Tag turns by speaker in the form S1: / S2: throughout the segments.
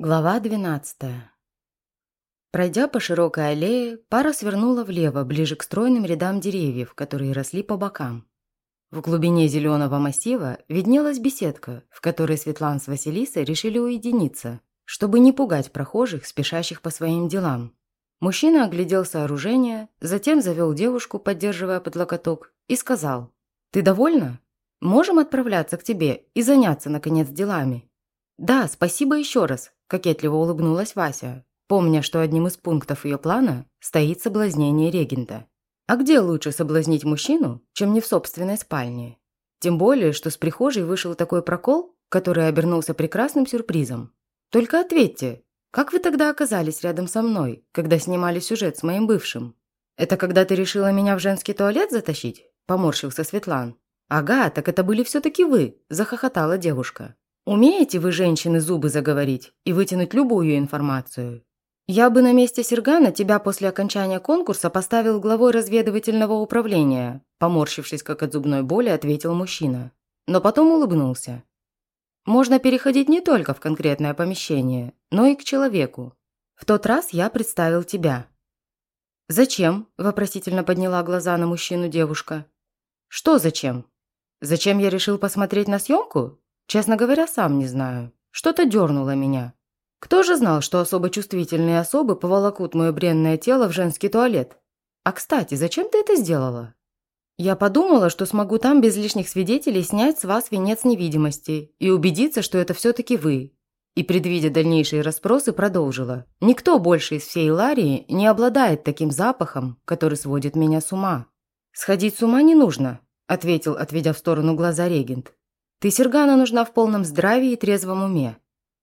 S1: Глава 12 Пройдя по широкой аллее, пара свернула влево, ближе к стройным рядам деревьев, которые росли по бокам. В глубине зеленого массива виднелась беседка, в которой Светлана с Василисой решили уединиться, чтобы не пугать прохожих, спешащих по своим делам. Мужчина оглядел сооружение, затем завел девушку, поддерживая под локоток, и сказал «Ты довольна? Можем отправляться к тебе и заняться, наконец, делами». «Да, спасибо еще раз», Кокетливо улыбнулась Вася, помня, что одним из пунктов ее плана стоит соблазнение регента. А где лучше соблазнить мужчину, чем не в собственной спальне? Тем более, что с прихожей вышел такой прокол, который обернулся прекрасным сюрпризом. Только ответьте, как вы тогда оказались рядом со мной, когда снимали сюжет с моим бывшим? Это когда ты решила меня в женский туалет затащить? Поморщился Светлан. Ага, так это были все-таки вы, захохотала девушка. Умеете вы, женщины, зубы заговорить и вытянуть любую информацию? Я бы на месте Сергана тебя после окончания конкурса поставил главой разведывательного управления, поморщившись как от зубной боли, ответил мужчина. Но потом улыбнулся. Можно переходить не только в конкретное помещение, но и к человеку. В тот раз я представил тебя. «Зачем?» – вопросительно подняла глаза на мужчину девушка. «Что зачем? Зачем я решил посмотреть на съемку? Честно говоря, сам не знаю. Что-то дернуло меня. Кто же знал, что особо чувствительные особы поволокут мое бренное тело в женский туалет? А кстати, зачем ты это сделала? Я подумала, что смогу там без лишних свидетелей снять с вас венец невидимости и убедиться, что это все-таки вы. И, предвидя дальнейшие расспросы, продолжила. Никто больше из всей Ларии не обладает таким запахом, который сводит меня с ума. «Сходить с ума не нужно», – ответил, отведя в сторону глаза регент. Ты Сергану нужна в полном здравии и трезвом уме.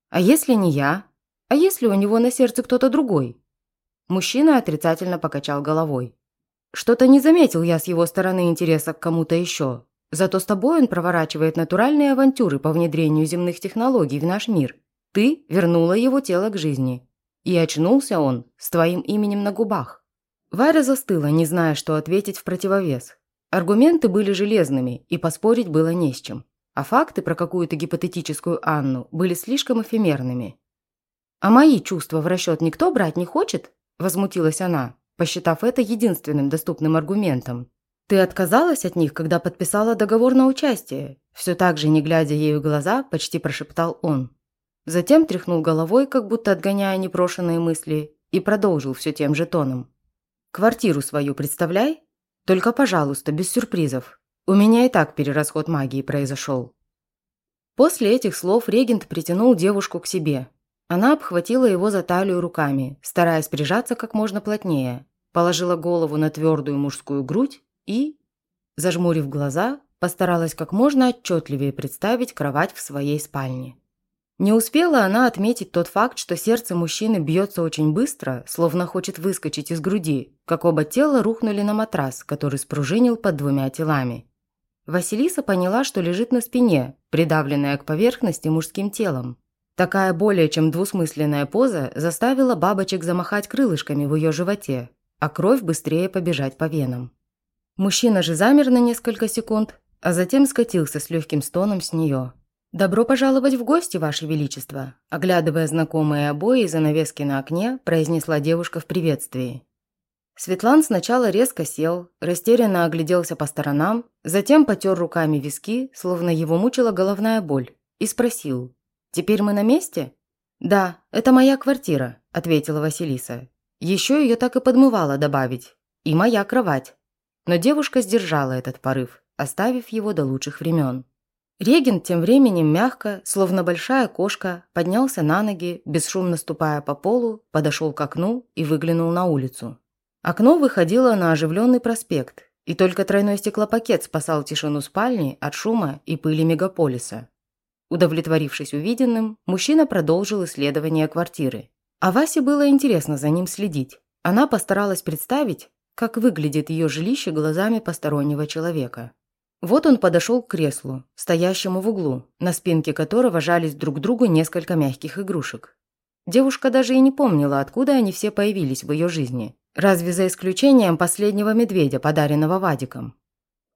S1: А если не я? А если у него на сердце кто-то другой?» Мужчина отрицательно покачал головой. «Что-то не заметил я с его стороны интереса к кому-то еще. Зато с тобой он проворачивает натуральные авантюры по внедрению земных технологий в наш мир. Ты вернула его тело к жизни. И очнулся он с твоим именем на губах». Варя застыла, не зная, что ответить в противовес. Аргументы были железными, и поспорить было не с чем а факты про какую-то гипотетическую Анну были слишком эфемерными. «А мои чувства в расчет никто брать не хочет?» – возмутилась она, посчитав это единственным доступным аргументом. «Ты отказалась от них, когда подписала договор на участие?» Все так же, не глядя ей в глаза, почти прошептал он. Затем тряхнул головой, как будто отгоняя непрошенные мысли, и продолжил все тем же тоном. «Квартиру свою представляй? Только, пожалуйста, без сюрпризов. У меня и так перерасход магии произошел. После этих слов регент притянул девушку к себе. Она обхватила его за талию руками, стараясь прижаться как можно плотнее, положила голову на твердую мужскую грудь и, зажмурив глаза, постаралась как можно отчетливее представить кровать в своей спальне. Не успела она отметить тот факт, что сердце мужчины бьется очень быстро, словно хочет выскочить из груди, как оба тела рухнули на матрас, который спружинил под двумя телами. Василиса поняла, что лежит на спине, придавленная к поверхности мужским телом. Такая более чем двусмысленная поза заставила бабочек замахать крылышками в ее животе, а кровь быстрее побежать по венам. Мужчина же замер на несколько секунд, а затем скатился с легким стоном с нее. «Добро пожаловать в гости, Ваше Величество!» Оглядывая знакомые обои и занавески на окне, произнесла девушка в приветствии. Светлан сначала резко сел, растерянно огляделся по сторонам, затем потер руками виски, словно его мучила головная боль, и спросил. «Теперь мы на месте?» «Да, это моя квартира», – ответила Василиса. Еще ее так и подмывало добавить. «И моя кровать». Но девушка сдержала этот порыв, оставив его до лучших времен. Регент тем временем мягко, словно большая кошка, поднялся на ноги, бесшумно ступая по полу, подошел к окну и выглянул на улицу. Окно выходило на оживленный проспект, и только тройной стеклопакет спасал тишину спальни от шума и пыли мегаполиса. Удовлетворившись увиденным, мужчина продолжил исследование квартиры. А Васе было интересно за ним следить. Она постаралась представить, как выглядит ее жилище глазами постороннего человека. Вот он подошел к креслу, стоящему в углу, на спинке которого жались друг к другу несколько мягких игрушек. Девушка даже и не помнила, откуда они все появились в ее жизни. Разве за исключением последнего медведя, подаренного Вадиком.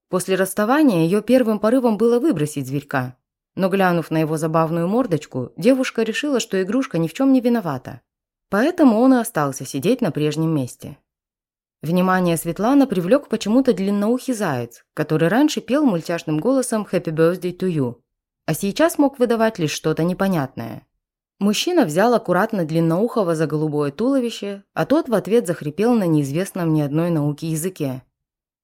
S1: После расставания ее первым порывом было выбросить зверька. но глянув на его забавную мордочку, девушка решила, что игрушка ни в чем не виновата. Поэтому он и остался сидеть на прежнем месте. Внимание Светлана привлек почему-то длинноухий заяц, который раньше пел мультяшным голосом «Happy birthday to you», а сейчас мог выдавать лишь что-то непонятное. Мужчина взял аккуратно длинноухого за голубое туловище, а тот в ответ захрипел на неизвестном ни одной науке языке.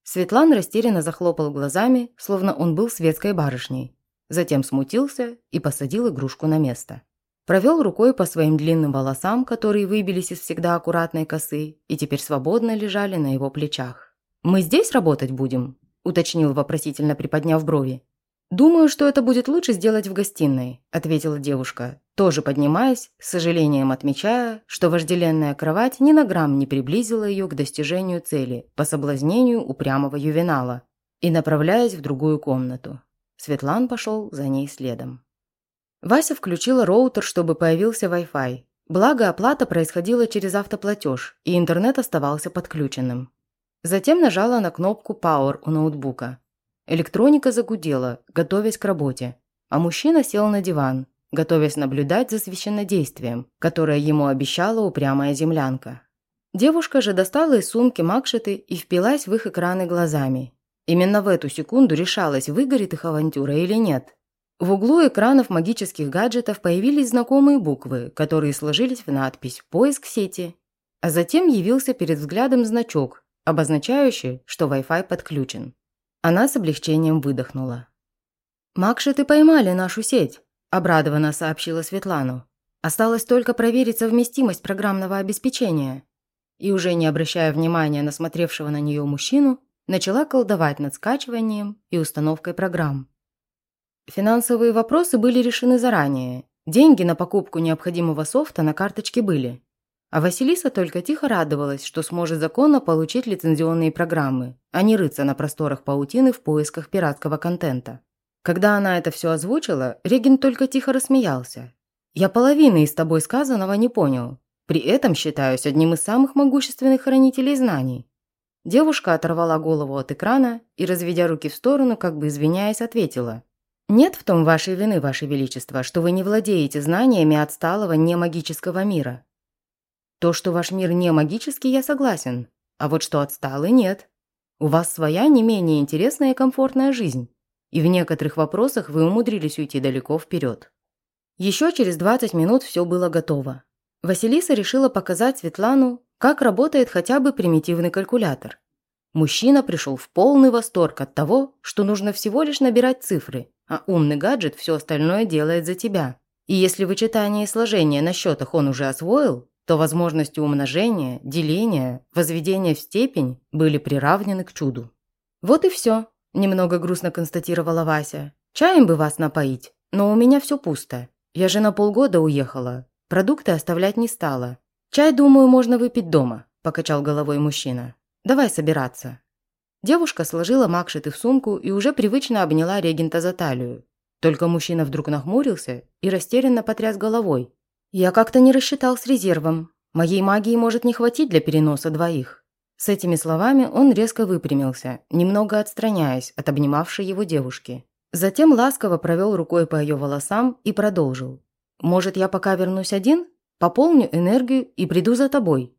S1: Светлан растерянно захлопал глазами, словно он был светской барышней. Затем смутился и посадил игрушку на место. Провел рукой по своим длинным волосам, которые выбились из всегда аккуратной косы и теперь свободно лежали на его плечах. «Мы здесь работать будем?» – уточнил вопросительно приподняв брови. «Думаю, что это будет лучше сделать в гостиной», – ответила девушка, тоже поднимаясь, с сожалением отмечая, что вожделенная кровать ни на грамм не приблизила ее к достижению цели по соблазнению упрямого ювенала и направляясь в другую комнату. Светлан пошел за ней следом. Вася включила роутер, чтобы появился Wi-Fi. Благо, оплата происходила через автоплатеж, и интернет оставался подключенным. Затем нажала на кнопку Power у ноутбука. Электроника загудела, готовясь к работе, а мужчина сел на диван, готовясь наблюдать за священнодействием, которое ему обещала упрямая землянка. Девушка же достала из сумки макшеты и впилась в их экраны глазами. Именно в эту секунду решалась, выгорит их авантюра или нет. В углу экранов магических гаджетов появились знакомые буквы, которые сложились в надпись «Поиск сети». А затем явился перед взглядом значок, обозначающий, что Wi-Fi подключен. Она с облегчением выдохнула. «Макши, поймали нашу сеть», – обрадованно сообщила Светлану. «Осталось только проверить совместимость программного обеспечения». И уже не обращая внимания на смотревшего на нее мужчину, начала колдовать над скачиванием и установкой программ. Финансовые вопросы были решены заранее. Деньги на покупку необходимого софта на карточке были. А Василиса только тихо радовалась, что сможет законно получить лицензионные программы, а не рыться на просторах паутины в поисках пиратского контента. Когда она это все озвучила, Регин только тихо рассмеялся. «Я половины из тобой сказанного не понял. При этом считаюсь одним из самых могущественных хранителей знаний». Девушка оторвала голову от экрана и, разведя руки в сторону, как бы извиняясь, ответила. «Нет в том вашей вины, ваше величество, что вы не владеете знаниями отсталого немагического мира. То, что ваш мир не магический, я согласен. А вот что отсталый, нет. У вас своя не менее интересная и комфортная жизнь. И в некоторых вопросах вы умудрились уйти далеко вперед. Еще через 20 минут все было готово. Василиса решила показать Светлану, как работает хотя бы примитивный калькулятор. Мужчина пришел в полный восторг от того, что нужно всего лишь набирать цифры, а умный гаджет все остальное делает за тебя. И если вычитание и сложение на счетах он уже освоил, то возможности умножения, деления, возведения в степень были приравнены к чуду. «Вот и все», – немного грустно констатировала Вася. «Чаем бы вас напоить, но у меня все пусто. Я же на полгода уехала. Продукты оставлять не стала. Чай, думаю, можно выпить дома», – покачал головой мужчина. «Давай собираться». Девушка сложила макшеты в сумку и уже привычно обняла регента за талию. Только мужчина вдруг нахмурился и растерянно потряс головой, «Я как-то не рассчитал с резервом. Моей магии может не хватить для переноса двоих». С этими словами он резко выпрямился, немного отстраняясь от обнимавшей его девушки. Затем ласково провел рукой по ее волосам и продолжил. «Может, я пока вернусь один? Пополню энергию и приду за тобой».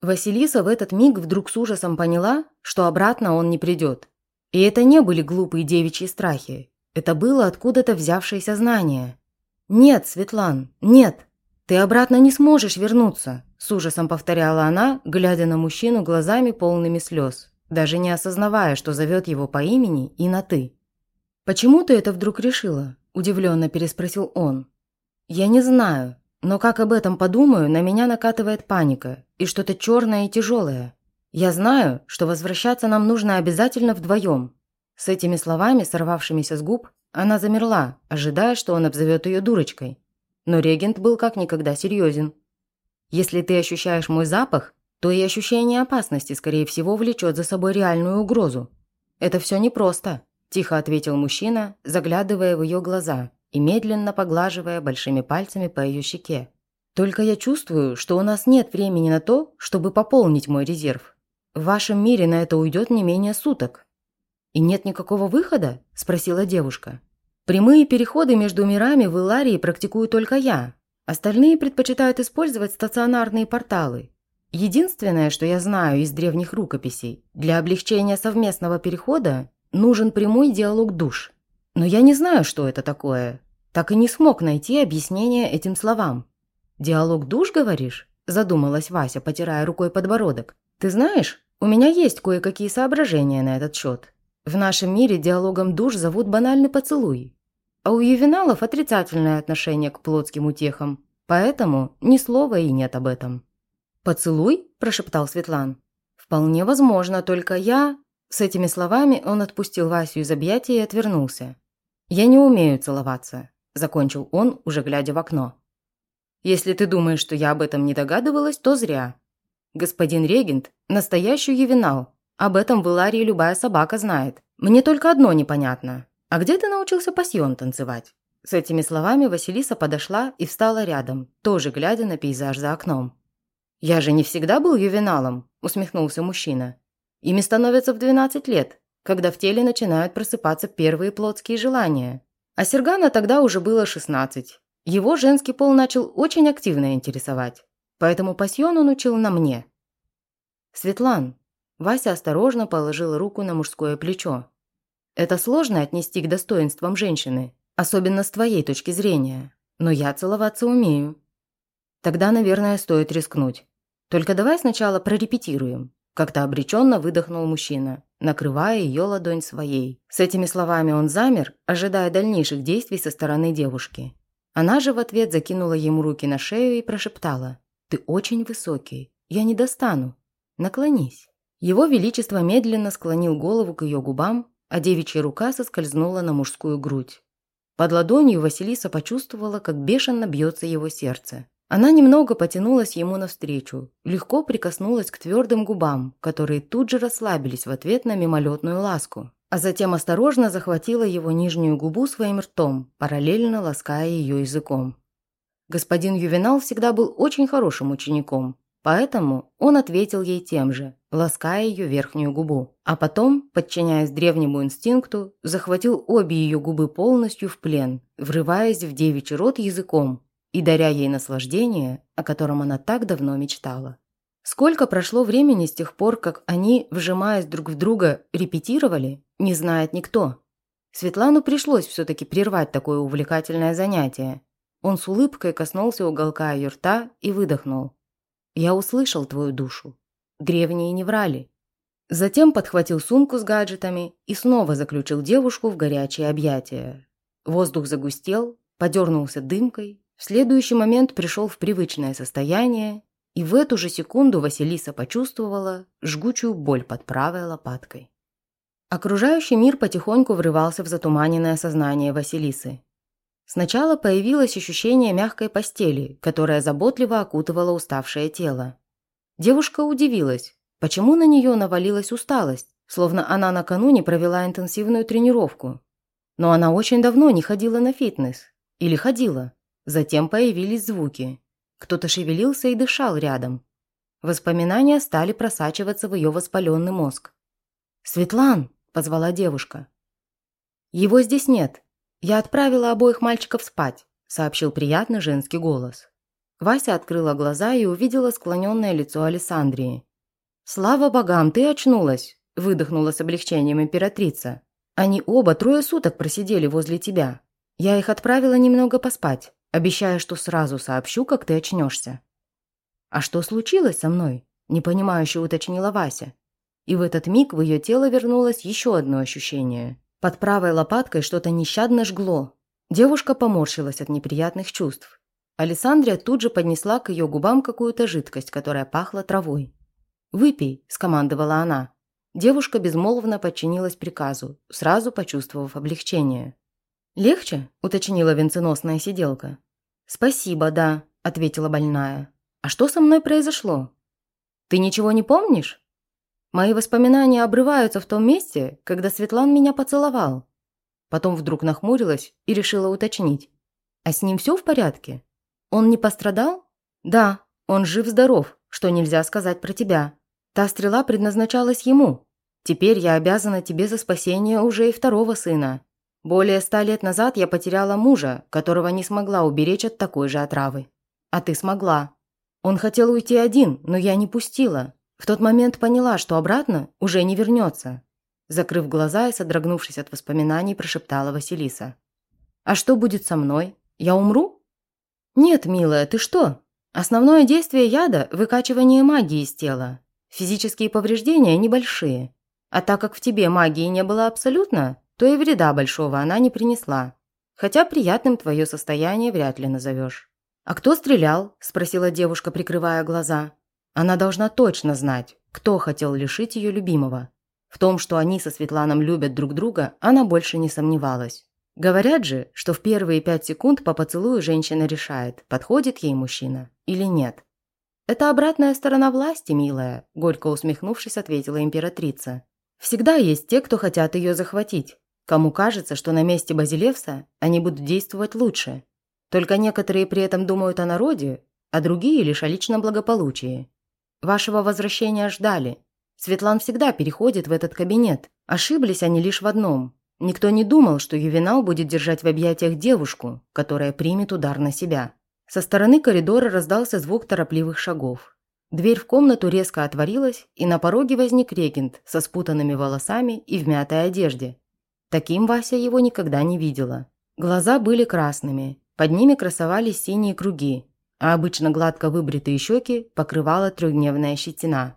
S1: Василиса в этот миг вдруг с ужасом поняла, что обратно он не придет. И это не были глупые девичьи страхи. Это было откуда-то взявшееся знание. «Нет, Светлан, нет!» «Ты обратно не сможешь вернуться», – с ужасом повторяла она, глядя на мужчину глазами полными слез, даже не осознавая, что зовет его по имени и на «ты». «Почему ты это вдруг решила?» – удивленно переспросил он. «Я не знаю, но как об этом подумаю, на меня накатывает паника и что-то черное и тяжелое. Я знаю, что возвращаться нам нужно обязательно вдвоем». С этими словами, сорвавшимися с губ, она замерла, ожидая, что он обзовет ее дурочкой но регент был как никогда серьезен. «Если ты ощущаешь мой запах, то и ощущение опасности, скорее всего, влечет за собой реальную угрозу. Это все непросто», – тихо ответил мужчина, заглядывая в ее глаза и медленно поглаживая большими пальцами по ее щеке. «Только я чувствую, что у нас нет времени на то, чтобы пополнить мой резерв. В вашем мире на это уйдет не менее суток». «И нет никакого выхода?» – спросила девушка. Прямые переходы между мирами в Иларии практикую только я. Остальные предпочитают использовать стационарные порталы. Единственное, что я знаю из древних рукописей, для облегчения совместного перехода нужен прямой диалог душ. Но я не знаю, что это такое. Так и не смог найти объяснение этим словам. «Диалог душ, говоришь?» – задумалась Вася, потирая рукой подбородок. «Ты знаешь, у меня есть кое-какие соображения на этот счет. В нашем мире диалогом душ зовут банальный поцелуй. А у ювеналов отрицательное отношение к плотским утехам, поэтому ни слова и нет об этом. «Поцелуй?» – прошептал Светлан. «Вполне возможно, только я...» С этими словами он отпустил Васю из объятия и отвернулся. «Я не умею целоваться», – закончил он, уже глядя в окно. «Если ты думаешь, что я об этом не догадывалась, то зря. Господин регент – настоящий ювенал. Об этом в Иларии любая собака знает. Мне только одно непонятно. «А где ты научился пасьон танцевать?» С этими словами Василиса подошла и встала рядом, тоже глядя на пейзаж за окном. «Я же не всегда был ювеналом», – усмехнулся мужчина. «Ими становятся в 12 лет, когда в теле начинают просыпаться первые плотские желания. А Сергана тогда уже было 16. Его женский пол начал очень активно интересовать, поэтому пасьон он учил на мне». «Светлан», – Вася осторожно положила руку на мужское плечо. Это сложно отнести к достоинствам женщины, особенно с твоей точки зрения. Но я целоваться умею. Тогда, наверное, стоит рискнуть. Только давай сначала прорепетируем. Как-то обреченно выдохнул мужчина, накрывая ее ладонь своей. С этими словами он замер, ожидая дальнейших действий со стороны девушки. Она же в ответ закинула ему руки на шею и прошептала. «Ты очень высокий. Я не достану. Наклонись». Его Величество медленно склонил голову к ее губам, а девичья рука соскользнула на мужскую грудь. Под ладонью Василиса почувствовала, как бешено бьется его сердце. Она немного потянулась ему навстречу, легко прикоснулась к твердым губам, которые тут же расслабились в ответ на мимолетную ласку, а затем осторожно захватила его нижнюю губу своим ртом, параллельно лаская ее языком. Господин Ювенал всегда был очень хорошим учеником, Поэтому он ответил ей тем же, лаская ее верхнюю губу. А потом, подчиняясь древнему инстинкту, захватил обе ее губы полностью в плен, врываясь в девичий рот языком и даря ей наслаждение, о котором она так давно мечтала. Сколько прошло времени с тех пор, как они, вжимаясь друг в друга, репетировали, не знает никто. Светлану пришлось все-таки прервать такое увлекательное занятие. Он с улыбкой коснулся уголка ее рта и выдохнул. Я услышал твою душу. Древние не врали. Затем подхватил сумку с гаджетами и снова заключил девушку в горячее объятие. Воздух загустел, подернулся дымкой, в следующий момент пришел в привычное состояние, и в эту же секунду Василиса почувствовала жгучую боль под правой лопаткой. Окружающий мир потихоньку врывался в затуманенное сознание Василисы. Сначала появилось ощущение мягкой постели, которая заботливо окутывала уставшее тело. Девушка удивилась, почему на нее навалилась усталость, словно она накануне провела интенсивную тренировку. Но она очень давно не ходила на фитнес. Или ходила. Затем появились звуки. Кто-то шевелился и дышал рядом. Воспоминания стали просачиваться в ее воспаленный мозг. «Светлан!» – позвала девушка. «Его здесь нет», «Я отправила обоих мальчиков спать», – сообщил приятный женский голос. Вася открыла глаза и увидела склоненное лицо Александрии. «Слава богам, ты очнулась!» – выдохнула с облегчением императрица. «Они оба трое суток просидели возле тебя. Я их отправила немного поспать, обещая, что сразу сообщу, как ты очнешься». «А что случилось со мной?» – непонимающе уточнила Вася. И в этот миг в ее тело вернулось еще одно ощущение под правой лопаткой что-то нещадно жгло. Девушка поморщилась от неприятных чувств. Александрия тут же поднесла к ее губам какую-то жидкость, которая пахла травой. «Выпей», – скомандовала она. Девушка безмолвно подчинилась приказу, сразу почувствовав облегчение. «Легче?» – уточнила венценосная сиделка. «Спасибо, да», – ответила больная. «А что со мной произошло?» «Ты ничего не помнишь?» Мои воспоминания обрываются в том месте, когда Светлан меня поцеловал. Потом вдруг нахмурилась и решила уточнить. А с ним все в порядке? Он не пострадал? Да, он жив-здоров, что нельзя сказать про тебя. Та стрела предназначалась ему. Теперь я обязана тебе за спасение уже и второго сына. Более ста лет назад я потеряла мужа, которого не смогла уберечь от такой же отравы. А ты смогла. Он хотел уйти один, но я не пустила. В тот момент поняла, что обратно уже не вернется. Закрыв глаза и содрогнувшись от воспоминаний, прошептала Василиса. «А что будет со мной? Я умру?» «Нет, милая, ты что? Основное действие яда – выкачивание магии из тела. Физические повреждения небольшие. А так как в тебе магии не было абсолютно, то и вреда большого она не принесла. Хотя приятным твое состояние вряд ли назовешь. «А кто стрелял?» – спросила девушка, прикрывая глаза. Она должна точно знать, кто хотел лишить ее любимого. В том, что они со Светланом любят друг друга, она больше не сомневалась. Говорят же, что в первые пять секунд по поцелую женщина решает, подходит ей мужчина или нет. «Это обратная сторона власти, милая», – горько усмехнувшись, ответила императрица. «Всегда есть те, кто хотят ее захватить. Кому кажется, что на месте Базилевса они будут действовать лучше. Только некоторые при этом думают о народе, а другие лишь о личном благополучии. Вашего возвращения ждали. Светлан всегда переходит в этот кабинет. Ошиблись они лишь в одном. Никто не думал, что Ювенал будет держать в объятиях девушку, которая примет удар на себя. Со стороны коридора раздался звук торопливых шагов. Дверь в комнату резко отворилась, и на пороге возник регент со спутанными волосами и в мятой одежде. Таким Вася его никогда не видела. Глаза были красными, под ними красовались синие круги, а обычно гладко выбритые щеки покрывала трехдневная щетина.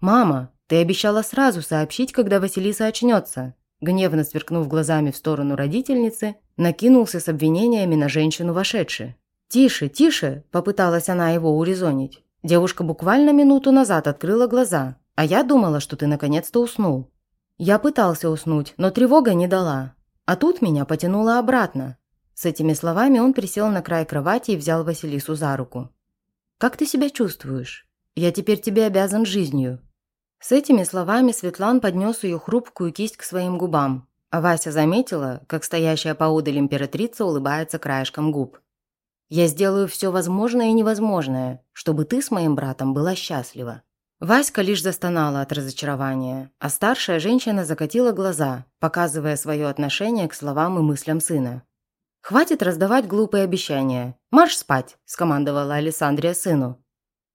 S1: «Мама, ты обещала сразу сообщить, когда Василиса очнется!» Гневно сверкнув глазами в сторону родительницы, накинулся с обвинениями на женщину вошедшую. «Тише, тише!» – попыталась она его урезонить. Девушка буквально минуту назад открыла глаза, а я думала, что ты наконец-то уснул. Я пытался уснуть, но тревога не дала. А тут меня потянуло обратно. С этими словами он присел на край кровати и взял Василису за руку. «Как ты себя чувствуешь? Я теперь тебе обязан жизнью». С этими словами Светлан поднес ее хрупкую кисть к своим губам, а Вася заметила, как стоящая поодаль императрица улыбается краешком губ. «Я сделаю все возможное и невозможное, чтобы ты с моим братом была счастлива». Васька лишь застонала от разочарования, а старшая женщина закатила глаза, показывая свое отношение к словам и мыслям сына. «Хватит раздавать глупые обещания. Марш спать!» – скомандовала Александрия сыну.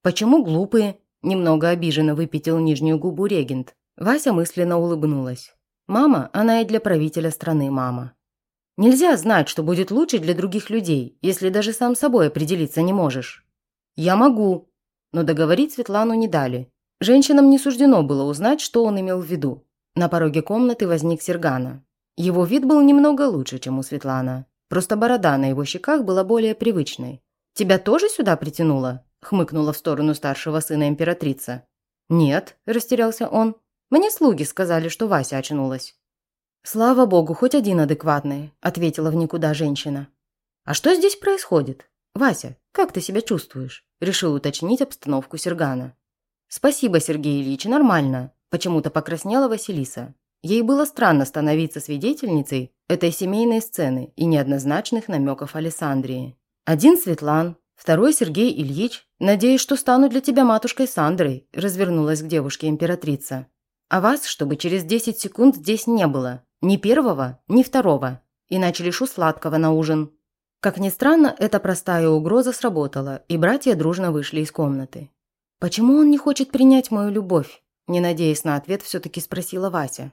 S1: «Почему глупые?» – немного обиженно выпятил нижнюю губу регент. Вася мысленно улыбнулась. «Мама, она и для правителя страны мама. Нельзя знать, что будет лучше для других людей, если даже сам собой определиться не можешь». «Я могу», но договорить Светлану не дали. Женщинам не суждено было узнать, что он имел в виду. На пороге комнаты возник Сергана. Его вид был немного лучше, чем у Светлана. Просто борода на его щеках была более привычной. «Тебя тоже сюда притянуло?» – хмыкнула в сторону старшего сына императрица. «Нет», – растерялся он. «Мне слуги сказали, что Вася очнулась». «Слава богу, хоть один адекватный», – ответила в никуда женщина. «А что здесь происходит? Вася, как ты себя чувствуешь?» – решил уточнить обстановку Сергана. «Спасибо, Сергей Ильич, нормально», – почему-то покраснела Василиса. Ей было странно становиться свидетельницей этой семейной сцены и неоднозначных намеков Александрии. Один Светлан, второй Сергей Ильич. Надеюсь, что стану для тебя матушкой Сандрой, развернулась к девушке императрица. А вас, чтобы через 10 секунд здесь не было. Ни первого, ни второго. Иначе лишу сладкого на ужин. Как ни странно, эта простая угроза сработала, и братья дружно вышли из комнаты. «Почему он не хочет принять мою любовь?» Не надеясь на ответ, все-таки спросила Вася.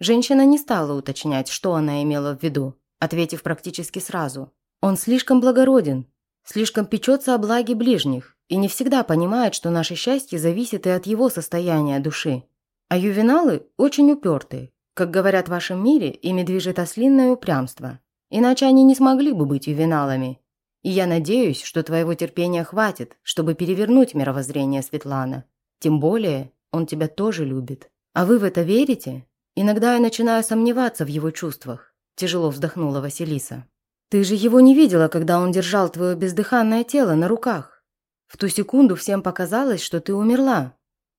S1: Женщина не стала уточнять, что она имела в виду, ответив практически сразу. «Он слишком благороден, слишком печется о благе ближних и не всегда понимает, что наше счастье зависит и от его состояния души. А ювеналы очень упертые. Как говорят в вашем мире, ими движет ослинное упрямство. Иначе они не смогли бы быть ювеналами, и я надеюсь, что твоего терпения хватит, чтобы перевернуть мировоззрение Светлана. Тем более, он тебя тоже любит. А вы в это верите? Иногда я начинаю сомневаться в его чувствах. Тяжело вздохнула Василиса. Ты же его не видела, когда он держал твое бездыханное тело на руках. В ту секунду всем показалось, что ты умерла.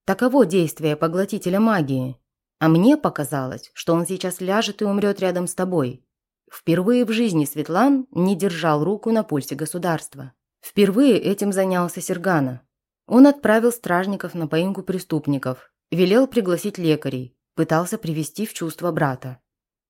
S1: Таково действие поглотителя магии. А мне показалось, что он сейчас ляжет и умрет рядом с тобой. Впервые в жизни Светлан не держал руку на пульсе государства. Впервые этим занялся Сергана. Он отправил стражников на поимку преступников, велел пригласить лекарей, пытался привести в чувство брата.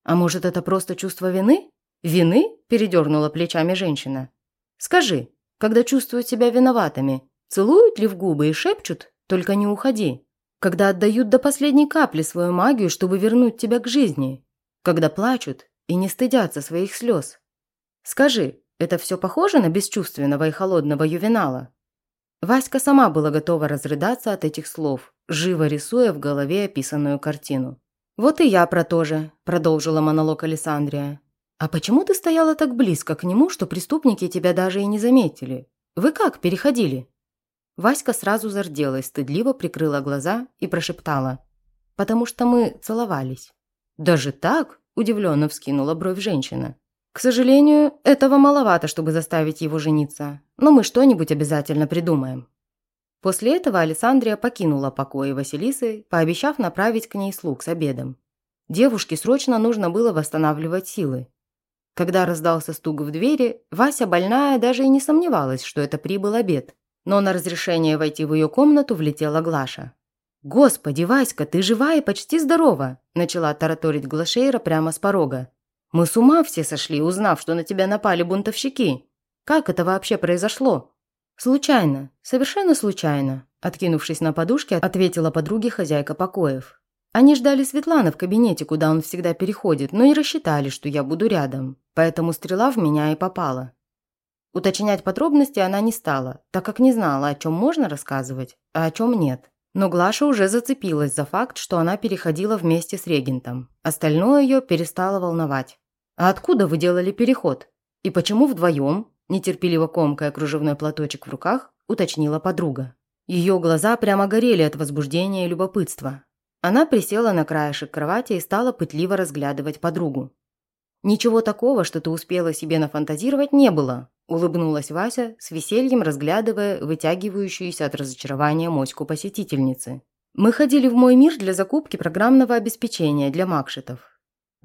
S1: А может, это просто чувство вины? Вины? Передернула плечами женщина. Скажи, когда чувствуют себя виноватыми, целуют ли в губы и шепчут «только не уходи»? Когда отдают до последней капли свою магию, чтобы вернуть тебя к жизни? Когда плачут и не стыдятся своих слез? Скажи, это все похоже на бесчувственного и холодного ювенала? Васька сама была готова разрыдаться от этих слов, живо рисуя в голове описанную картину. «Вот и я про то же», – продолжила монолог Александрия. «А почему ты стояла так близко к нему, что преступники тебя даже и не заметили? Вы как переходили?» Васька сразу зарделась, стыдливо прикрыла глаза и прошептала. «Потому что мы целовались». «Даже так?» – удивленно вскинула бровь женщина. «К сожалению, этого маловато, чтобы заставить его жениться, но мы что-нибудь обязательно придумаем». После этого Александрия покинула покои Василисы, пообещав направить к ней слуг с обедом. Девушке срочно нужно было восстанавливать силы. Когда раздался стук в двери, Вася, больная, даже и не сомневалась, что это прибыл обед. Но на разрешение войти в ее комнату влетела Глаша. «Господи, Васька, ты жива и почти здорова!» – начала тараторить Глашейра прямо с порога. Мы с ума все сошли, узнав, что на тебя напали бунтовщики. Как это вообще произошло?» «Случайно, совершенно случайно», – откинувшись на подушке, ответила подруге хозяйка покоев. Они ждали Светлана в кабинете, куда он всегда переходит, но не рассчитали, что я буду рядом, поэтому стрела в меня и попала. Уточнять подробности она не стала, так как не знала, о чем можно рассказывать, а о чем нет. Но Глаша уже зацепилась за факт, что она переходила вместе с регентом. Остальное ее перестало волновать. «А откуда вы делали переход? И почему вдвоем?» Нетерпеливо комкая кружевной платочек в руках, уточнила подруга. Ее глаза прямо горели от возбуждения и любопытства. Она присела на краешек кровати и стала пытливо разглядывать подругу. «Ничего такого, что ты успела себе нафантазировать, не было», – улыбнулась Вася, с весельем разглядывая вытягивающуюся от разочарования моську посетительницы. «Мы ходили в мой мир для закупки программного обеспечения для макшетов.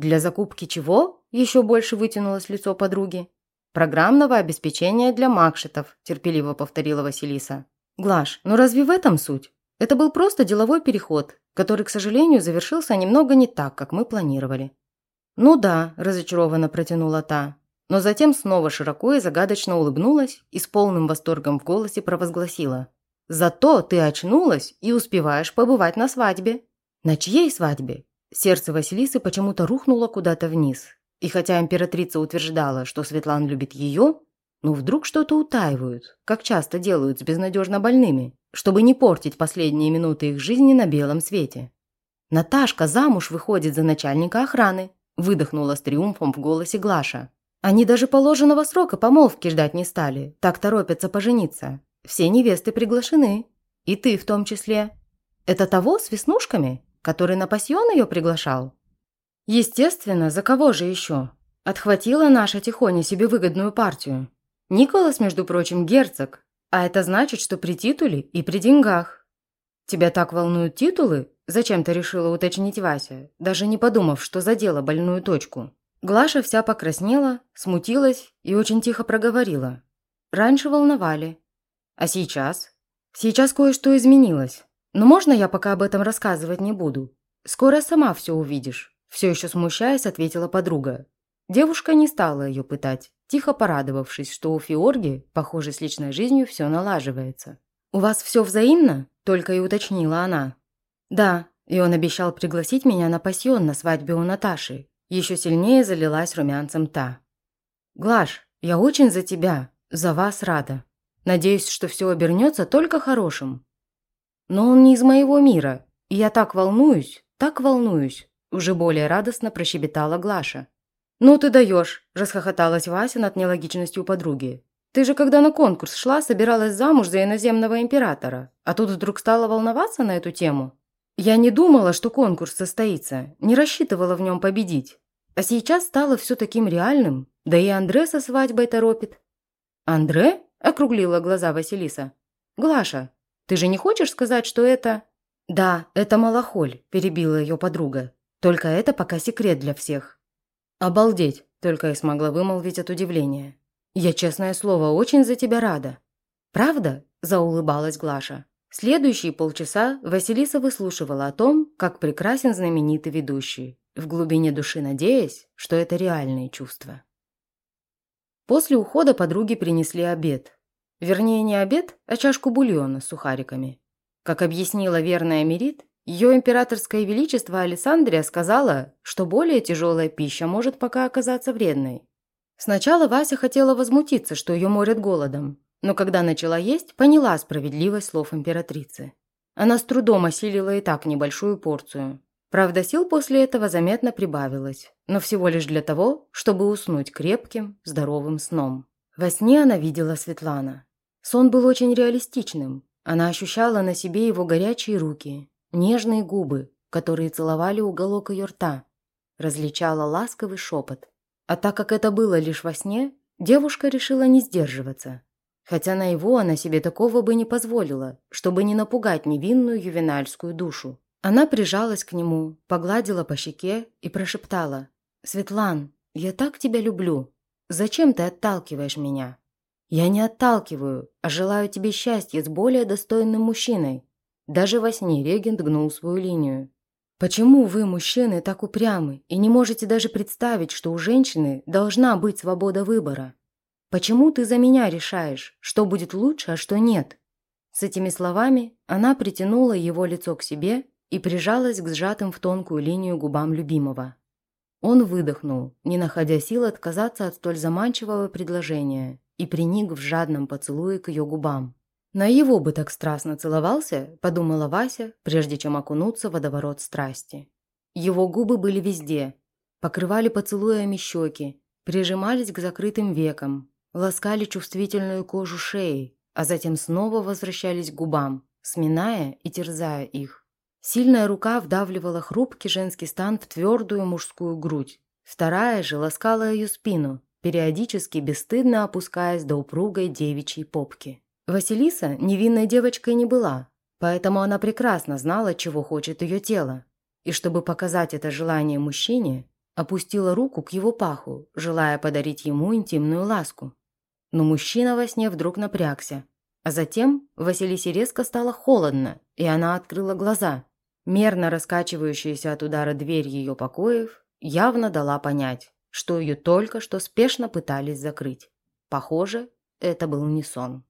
S1: «Для закупки чего?» – еще больше вытянулось лицо подруги. «Программного обеспечения для макшетов», – терпеливо повторила Василиса. «Глаш, ну разве в этом суть? Это был просто деловой переход, который, к сожалению, завершился немного не так, как мы планировали». «Ну да», – разочарованно протянула та, но затем снова широко и загадочно улыбнулась и с полным восторгом в голосе провозгласила. «Зато ты очнулась и успеваешь побывать на свадьбе». «На чьей свадьбе? Сердце Василисы почему-то рухнуло куда-то вниз. И хотя императрица утверждала, что Светлан любит ее, ну вдруг что-то утаивают, как часто делают с безнадежно больными, чтобы не портить последние минуты их жизни на белом свете. «Наташка замуж выходит за начальника охраны», выдохнула с триумфом в голосе Глаша. «Они даже положенного срока помолвки ждать не стали, так торопятся пожениться. Все невесты приглашены. И ты в том числе. Это того с веснушками?» который на пасьон ее приглашал? Естественно, за кого же еще? Отхватила наша Тихоня себе выгодную партию. Николас, между прочим, герцог, а это значит, что при титуле и при деньгах. Тебя так волнуют титулы? Зачем-то решила уточнить Вася, даже не подумав, что задела больную точку. Глаша вся покраснела, смутилась и очень тихо проговорила. Раньше волновали. А сейчас? Сейчас кое-что изменилось. Но можно я пока об этом рассказывать не буду? Скоро сама все увидишь. Все еще смущаясь, ответила подруга. Девушка не стала ее пытать, тихо порадовавшись, что у Фиорги, похоже, с личной жизнью все налаживается. «У вас все взаимно?» – только и уточнила она. «Да, и он обещал пригласить меня на пасьон на свадьбе у Наташи». Еще сильнее залилась румянцем та. «Глаш, я очень за тебя, за вас рада. Надеюсь, что все обернется только хорошим. Но он не из моего мира, и я так волнуюсь, так волнуюсь», уже более радостно прощебетала Глаша. «Ну ты даешь», – расхохоталась Вася над нелогичностью подруги. «Ты же когда на конкурс шла, собиралась замуж за иноземного императора, а тут вдруг стала волноваться на эту тему? Я не думала, что конкурс состоится, не рассчитывала в нем победить. А сейчас стало все таким реальным, да и Андре со свадьбой торопит». «Андре?» – округлила глаза Василиса. «Глаша, ты же не хочешь сказать, что это...» «Да, это малохоль», – перебила ее подруга. «Только это пока секрет для всех». «Обалдеть», – только и смогла вымолвить от удивления. «Я, честное слово, очень за тебя рада». «Правда?» – заулыбалась Глаша. Следующие полчаса Василиса выслушивала о том, как прекрасен знаменитый ведущий. в глубине души надеясь, что это реальные чувства. После ухода подруги принесли обед. Вернее, не обед, а чашку бульона с сухариками. Как объяснила верная Мерит, ее императорское величество Александрия сказала, что более тяжелая пища может пока оказаться вредной. Сначала Вася хотела возмутиться, что ее морят голодом, но когда начала есть, поняла справедливость слов императрицы. Она с трудом осилила и так небольшую порцию. Правда, сил после этого заметно прибавилось, но всего лишь для того, чтобы уснуть крепким, здоровым сном. Во сне она видела Светлана. Сон был очень реалистичным. Она ощущала на себе его горячие руки, нежные губы, которые целовали уголок ее рта, различала ласковый шепот. А так как это было лишь во сне, девушка решила не сдерживаться. Хотя на его она себе такого бы не позволила, чтобы не напугать невинную ювенальскую душу. Она прижалась к нему, погладила по щеке и прошептала. «Светлан, я так тебя люблю. Зачем ты отталкиваешь меня?» «Я не отталкиваю, а желаю тебе счастья с более достойным мужчиной». Даже во сне регент гнул свою линию. «Почему вы, мужчины, так упрямы и не можете даже представить, что у женщины должна быть свобода выбора? Почему ты за меня решаешь, что будет лучше, а что нет?» С этими словами она притянула его лицо к себе и прижалась к сжатым в тонкую линию губам любимого. Он выдохнул, не находя сил отказаться от столь заманчивого предложения, и приник в жадном поцелуе к ее губам. На его бы так страстно целовался, подумала Вася, прежде чем окунуться в водоворот страсти. Его губы были везде, покрывали поцелуями щеки, прижимались к закрытым векам, ласкали чувствительную кожу шеи, а затем снова возвращались к губам, сминая и терзая их. Сильная рука вдавливала хрупкий женский стан в твердую мужскую грудь. Вторая же ласкала ее спину, периодически бесстыдно опускаясь до упругой девичьей попки. Василиса невинной девочкой не была, поэтому она прекрасно знала, чего хочет ее тело. И чтобы показать это желание мужчине, опустила руку к его паху, желая подарить ему интимную ласку. Но мужчина во сне вдруг напрягся. А затем Василисе резко стало холодно, и она открыла глаза – Мерно раскачивающаяся от удара дверь ее покоев явно дала понять, что ее только что спешно пытались закрыть. Похоже, это был не сон.